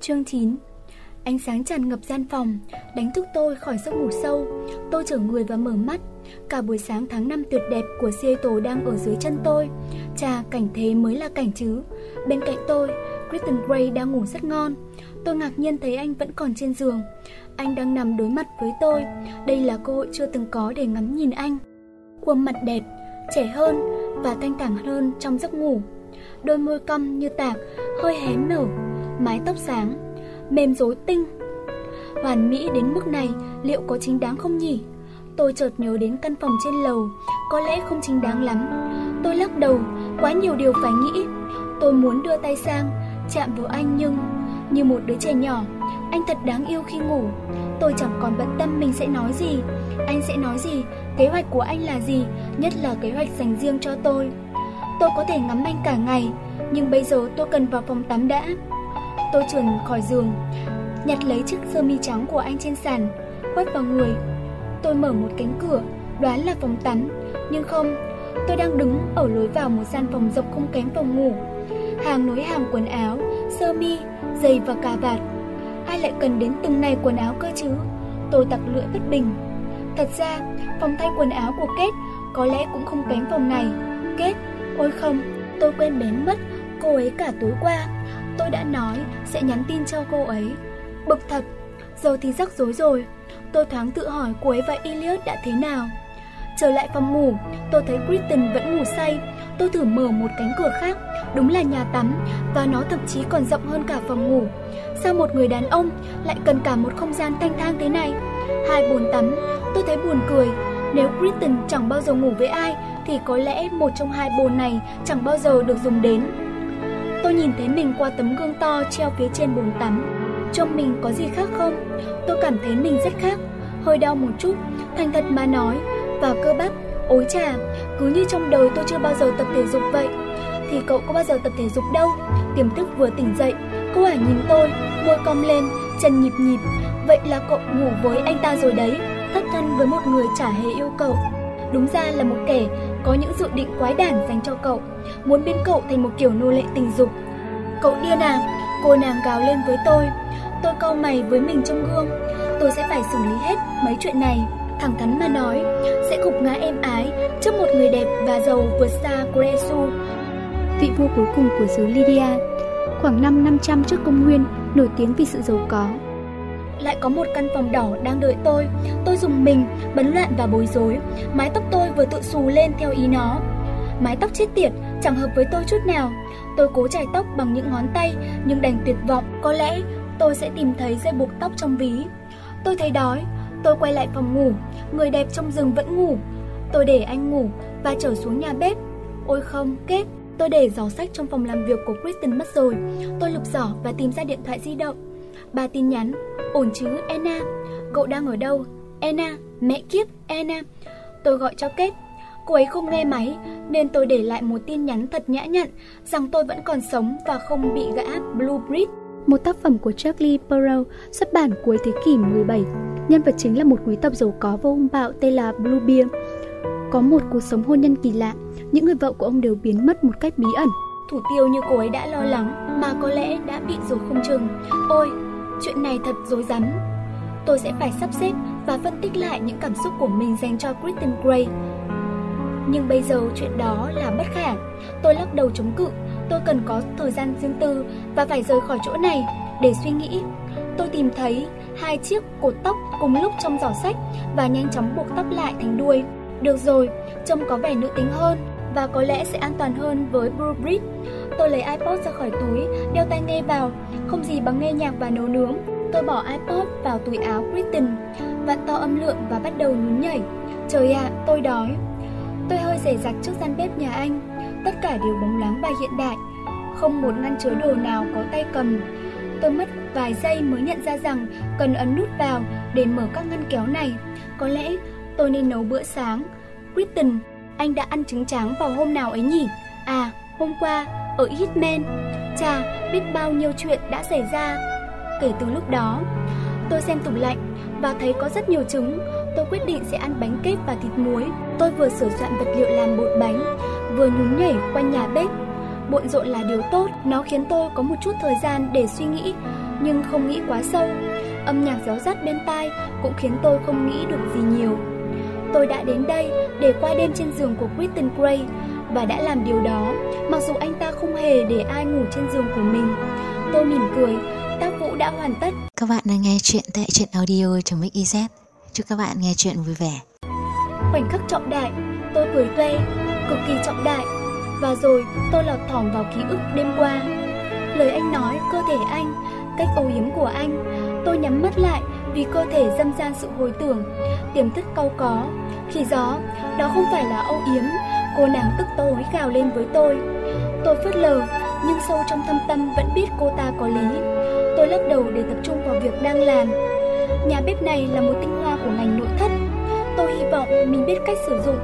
Chương 9 Ánh sáng tràn ngập gian phòng, đánh thức tôi khỏi giấc ngủ sâu. Tôi trở người và mở mắt. Cả buổi sáng tháng 5 tuyệt đẹp của Seattle đang ở dưới chân tôi. Chà, cảnh thế mới là cảnh chứ. Bên cạnh tôi, Kristen Gray đang ngủ rất ngon. Tôi ngạc nhiên thấy anh vẫn còn trên giường. Anh đang nằm đối mặt với tôi. Đây là cơ hội chưa từng có để ngắm nhìn anh. Khuôn mặt đẹp, trẻ hơn và thanh thản hơn trong giấc ngủ. Đôi môi cong như tạc, hơi hé nở, mái tóc sáng, mềm rối tinh. Hoàn mỹ đến mức này, liệu có chính đáng không nhỉ? Tôi chợt nhớ đến căn phòng trên lầu, có lẽ không chính đáng lắm. Tôi lắc đầu, quá nhiều điều phải nghĩ. Tôi muốn đưa tay sang, chạm vào anh nhưng, như một đứa trẻ nhỏ, anh thật đáng yêu khi ngủ. Tôi chẳng còn bận tâm mình sẽ nói gì, anh sẽ nói gì, kế hoạch của anh là gì, nhất là kế hoạch dành riêng cho tôi. Tôi có thể ngắm anh cả ngày, nhưng bây giờ tôi cần vào phòng tắm đã. Tôi trườn khỏi giường, nhặt lấy chiếc sơ mi trắng của anh trên sàn, quét vào người. Tôi mở một cánh cửa, đoán là phòng tắm, nhưng không, tôi đang đứng ở lối vào một gian phòng rộng không kém phòng ngủ. Hàng nối hàng quần áo, sơ mi, giày và cà vạt. Ai lại cần đến từng này quần áo cơ chứ? Tôi tặc lưỡi bất bình. Thật ra, phòng thay quần áo của Kết có lẽ cũng không kém phòng này. Kết, ôi không, tôi quên bén mất cô ấy cả tối qua. Tôi đã nói sẽ nhắn tin cho cô ấy. Bực thật, giờ thì rắc rối rồi. Tôi thoáng tự hỏi cô ấy và Elliot đã thế nào. Trở lại phòng ngủ, tôi thấy Kristen vẫn ngủ say. Tôi thử mở một cánh cửa khác, đúng là nhà tắm, và nó thậm chí còn rộng hơn cả phòng ngủ. Sao một người đàn ông lại cần cả một không gian thanh thang thế này? Hai bồn tắm, tôi thấy buồn cười. Nếu Kristen chẳng bao giờ ngủ với ai, thì có lẽ một trong hai bồn này chẳng bao giờ được dùng đến. Tôi nhìn thấy mình qua tấm gương to treo phía trên bồn tắm. Trông mình có gì khác không? Tôi cảm thấy mình rất khác, hơi đau một chút, thành thật mà nói, và cơ bắp, ối chà, cứ như trong đời tôi chưa bao giờ tập thể dục vậy. Thì cậu có bao giờ tập thể dục đâu? Tiềm thức vừa tỉnh dậy, cô ả nhìn tôi, môi cong lên, chân nhịp nhịp. Vậy là cậu ngủ với anh ta rồi đấy, thất thân với một người chả hề yêu cậu. Đúng ra là một kẻ có những dự định quái đản dành cho cậu, muốn biến cậu thành một kiểu nô lệ tình dục. Cậu điên à? Cô nàng gào lên với tôi. Tôi câu mày với mình trong gương. Tôi sẽ phải xử lý hết mấy chuyện này. Thẳng thắn mà nói, sẽ gục ngã em ái trước một người đẹp và giàu vượt xa Cresu. Vị vua cuối cùng của xứ Lydia, khoảng năm 500 trước công nguyên, nổi tiếng vì sự giàu có. Lại có một căn phòng đỏ đang đợi tôi. Tôi dùng mình, bấn loạn và bối rối. Mái tóc tôi vừa tự xù lên theo ý nó. Mái tóc chết tiệt, chẳng hợp với tôi chút nào. Tôi cố chải tóc bằng những ngón tay, nhưng đành tuyệt vọng. Có lẽ tôi sẽ tìm thấy dây buộc tóc trong ví. Tôi thấy đói, tôi quay lại phòng ngủ. Người đẹp trong rừng vẫn ngủ. Tôi để anh ngủ và trở xuống nhà bếp. Ôi không, kết. Tôi để giỏ sách trong phòng làm việc của Kristen mất rồi. Tôi lục giỏ và tìm ra điện thoại di động. Ba tin nhắn. Ổn chứ, Anna? Cậu đang ở đâu? Anna, mẹ kiếp, Anna. Tôi gọi cho Kết. Cô ấy không nghe máy, nên tôi để lại một tin nhắn thật nhã nhặn rằng tôi vẫn còn sống và không bị gã Blue Bridge. Một tác phẩm của Charlie Perrault xuất bản cuối thế kỷ 17. Nhân vật chính là một quý tộc giàu có và hung bạo tên là Bluebeard. Có một cuộc sống hôn nhân kỳ lạ, những người vợ của ông đều biến mất một cách bí ẩn. Thủ tiêu như cô ấy đã lo lắng, mà có lẽ đã bị rồi không chừng. Ôi, chuyện này thật rối rắm. Tôi sẽ phải sắp xếp và phân tích lại những cảm xúc của mình dành cho Kristen Gray. Nhưng bây giờ chuyện đó là bất khả. Tôi lắc đầu chống cự, tôi cần có thời gian riêng tư và phải rời khỏi chỗ này để suy nghĩ. Tôi tìm thấy hai chiếc cột tóc cùng lúc trong giỏ sách và nhanh chóng buộc tóc lại thành đuôi. Được rồi, trông có vẻ nữ tính hơn và có lẽ sẽ an toàn hơn với Blue Bridge. Tôi lấy iPod ra khỏi túi, đeo tai nghe vào, không gì bằng nghe nhạc và nấu nướng. Tôi bỏ iPod vào túi áo Kristen, vặn to âm lượng và bắt đầu nhún nhảy. Trời ạ, tôi đói. Tôi hơi rẻ rặt trước gian bếp nhà anh, tất cả đều bóng loáng và hiện đại, không một ngăn chứa đồ nào có tay cầm. Tôi mất vài giây mới nhận ra rằng cần ấn nút vào để mở các ngăn kéo này. Có lẽ tôi nên nấu bữa sáng. Kristen, anh đã ăn trứng tráng vào hôm nào ấy nhỉ? À, hôm qua, ở Hitman. Chà, biết bao nhiêu chuyện đã xảy ra kể từ lúc đó. Tôi xem tủ lạnh và thấy có rất nhiều trứng. Tôi quyết định sẽ ăn bánh kếp và thịt muối. Tôi vừa sửa soạn vật liệu làm bột bánh, vừa nhún nhảy quanh nhà bếp. Bộn rộn là điều tốt, nó khiến tôi có một chút thời gian để suy nghĩ, nhưng không nghĩ quá sâu. Âm nhạc réo rắt bên tai cũng khiến tôi không nghĩ được gì nhiều. Tôi đã đến đây để qua đêm trên giường của Kristen Gray và đã làm điều đó, mặc dù anh ta không hề để ai ngủ trên giường của mình. Tôi mỉm cười, tác vụ đã hoàn tất. Các bạn đang nghe chuyện tại truyện audio trong Mix. Chúc các bạn nghe chuyện vui vẻ. Khoảnh khắc trọng đại, tôi cười tuê, cực kỳ trọng đại. Và rồi tôi lọt thỏm vào ký ức đêm qua. Lời anh nói, cơ thể anh, cách âu yếm của anh. Tôi nhắm mắt lại vì cơ thể dâm gian sự hồi tưởng, tiềm thức cau có. Khi gió, đó không phải là âu yếm, cô nàng tức tối gào lên với tôi. Tôi phớt lờ, nhưng sâu trong thâm tâm vẫn biết cô ta có lý. Tôi lắc đầu để tập trung vào việc đang làm. Nhà bếp này là một tinh hoa của ngành nội thất. Tôi hy vọng mình biết cách sử dụng.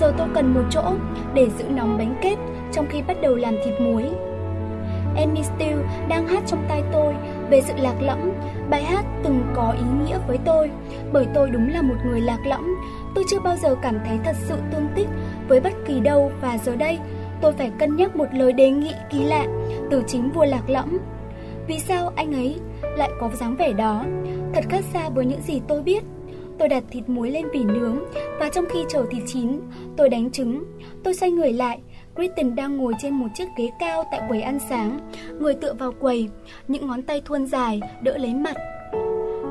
Giờ tôi cần một chỗ để giữ nóng bánh kết trong khi bắt đầu làm thịt muối. Amy Steele đang hát trong tai tôi về sự lạc lõng. Bài hát từng có ý nghĩa với tôi, bởi tôi đúng là một người lạc lõng. Tôi chưa bao giờ cảm thấy thật sự tương tích với bất kỳ đâu và giờ đây tôi phải cân nhắc một lời đề nghị kỳ lạ từ chính vua lạc lõng. Vì sao anh ấy lại có dáng vẻ đó? Thật khác xa với những gì tôi biết. Tôi đặt thịt muối lên vỉ nướng và trong khi chờ thịt chín, tôi đánh trứng. Tôi xoay người lại, Kristen đang ngồi trên một chiếc ghế cao tại quầy ăn sáng, người tựa vào quầy, những ngón tay thuôn dài đỡ lấy mặt.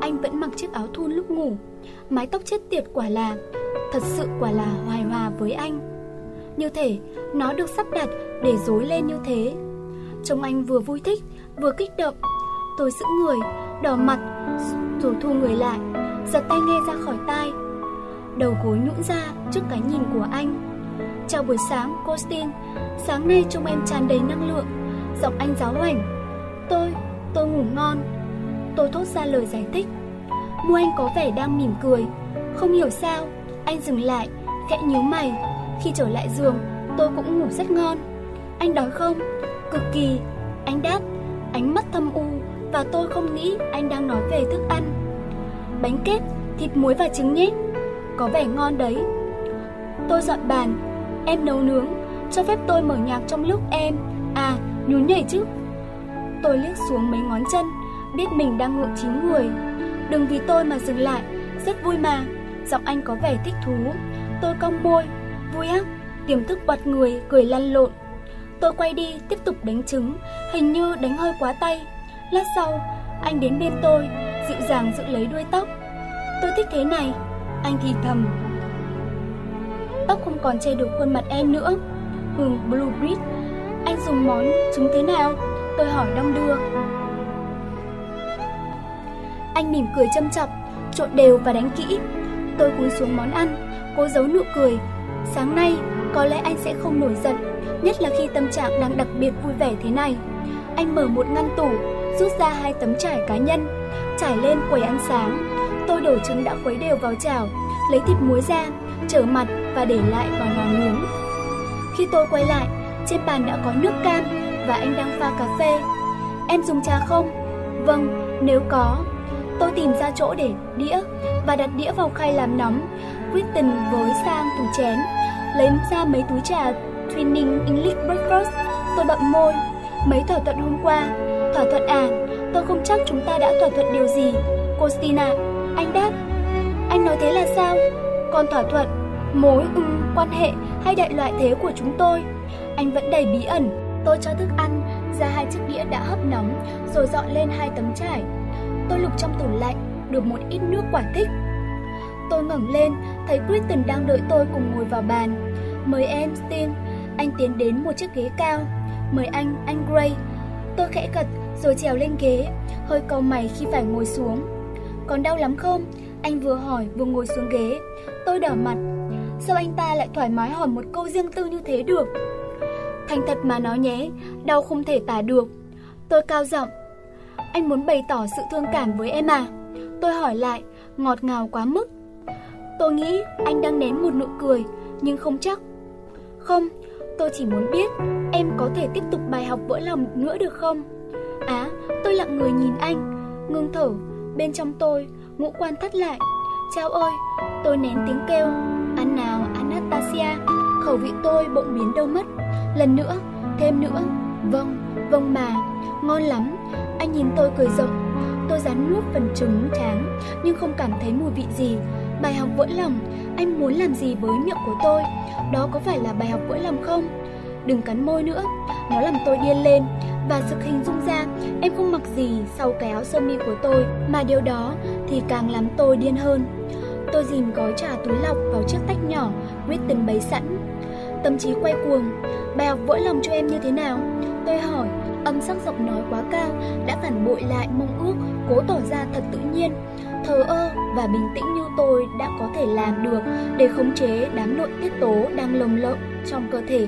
Anh vẫn mặc chiếc áo thun lúc ngủ, mái tóc chết tiệt quả là, thật sự quả là hoài hòa với anh. Như thể nó được sắp đặt để dối lên như thế. Trông anh vừa vui thích, vừa kích động. Tôi giữ người, đỏ mặt, rồi thu người lại, giật tay nghe ra khỏi tai. Đầu gối nhũn ra trước cái nhìn của anh. Chào buổi sáng, Costin. Sáng nay trông em tràn đầy năng lượng. Giọng anh giáo hoảnh. Tôi, tôi ngủ ngon. Tôi thốt ra lời giải thích. Mu anh có vẻ đang mỉm cười. Không hiểu sao, anh dừng lại, khẽ nhíu mày. Khi trở lại giường, tôi cũng ngủ rất ngon. Anh đói không? Cực kỳ. Anh đáp, ánh mắt thâm u và tôi không nghĩ anh đang nói về thức ăn. Bánh kết, thịt muối và trứng nhé. Có vẻ ngon đấy. Tôi dọn bàn, em nấu nướng, cho phép tôi mở nhạc trong lúc em, à, nhún nhảy chứ. Tôi liếc xuống mấy ngón chân, biết mình đang ngượng chín người. Đừng vì tôi mà dừng lại, rất vui mà. Giọng anh có vẻ thích thú. Tôi cong môi, vui ác, tiềm thức bật người, cười lăn lộn. Tôi quay đi, tiếp tục đánh trứng, hình như đánh hơi quá tay. Lát sau, anh đến bên tôi, dịu dàng giữ lấy đuôi tóc. Tôi thích thế này, anh thì thầm. Tóc không còn che được khuôn mặt em nữa. Hương Blue Bridge, anh dùng món trứng thế nào? Tôi hỏi đong đưa. Anh mỉm cười châm chọc, trộn đều và đánh kỹ. Tôi cúi xuống món ăn, cố giấu nụ cười. Sáng nay, có lẽ anh sẽ không nổi giận, nhất là khi tâm trạng đang đặc biệt vui vẻ thế này. Anh mở một ngăn tủ, rút ra hai tấm trải cá nhân, trải lên quầy ăn sáng. Tôi đổ trứng đã khuấy đều vào chảo, lấy thịt muối ra, trở mặt và để lại vào lò nướng. Khi tôi quay lại, trên bàn đã có nước cam và anh đang pha cà phê. Em dùng trà không? Vâng, nếu có. Tôi tìm ra chỗ để đĩa và đặt đĩa vào khay làm nóng. Kristen với sang tủ chén, lấy ra mấy túi trà Twinning English Breakfast. Tôi bậm môi. Mấy thỏa thuận hôm qua. Thỏa thuận à, tôi không chắc chúng ta đã thỏa thuận điều gì. Cô Stina, anh đáp. Anh nói thế là sao? Còn thỏa thuận, mối, ưng, quan hệ hay đại loại thế của chúng tôi? Anh vẫn đầy bí ẩn. Tôi cho thức ăn ra hai chiếc đĩa đã hấp nóng rồi dọn lên hai tấm trải. Tôi lục trong tủ lạnh được một ít nước quả thích. Tôi ngẩng lên, thấy Kristen đang đợi tôi cùng ngồi vào bàn. Mời em, Stin. Anh tiến đến một chiếc ghế cao. Mời anh, anh Gray. Tôi khẽ gật rồi trèo lên ghế, hơi cau mày khi phải ngồi xuống. Còn đau lắm không? Anh vừa hỏi vừa ngồi xuống ghế. Tôi đỏ mặt. Sao anh ta lại thoải mái hỏi một câu riêng tư như thế được? Thành thật mà nói nhé, đau không thể tả được. Tôi cao giọng. Anh muốn bày tỏ sự thương cảm với em à? Tôi hỏi lại, ngọt ngào quá mức. Tôi nghĩ anh đang nén một nụ cười, nhưng không chắc. Không, tôi chỉ muốn biết em có thể tiếp tục bài học vỡ lòng nữa được không? Á, tôi lặng người nhìn anh, ngưng thở, bên trong tôi, ngũ quan thắt lại. Chao ơi, tôi nén tiếng kêu, ăn nào Anastasia, khẩu vị tôi bỗng biến đâu mất. Lần nữa, thêm nữa. Vâng, vâng mà, ngon lắm. Anh nhìn tôi cười rộng. Tôi rắn nuốt phần trứng tráng nhưng không cảm thấy mùi vị gì. Bài học vỡ lòng, anh muốn làm gì với miệng của tôi? Đó có phải là bài học vỡ lòng không? Đừng cắn môi nữa, nó làm tôi điên lên và sự hình dung ra em không mặc gì sau cái áo sơ mi của tôi mà điều đó thì càng làm tôi điên hơn. Tôi dìm gói trà túi lọc vào chiếc tách nhỏ, quyết từng bấy sẵn. Tâm trí quay cuồng, bài học vỡ lòng cho em như thế nào? Tôi hỏi, âm sắc giọng nói quá cao đã phản bội lại mong ước, cố tỏ ra thật tự nhiên. Thờ ơ và bình tĩnh như tôi đã có thể làm được để khống chế đám nội tiết tố đang lồng lộng trong cơ thể.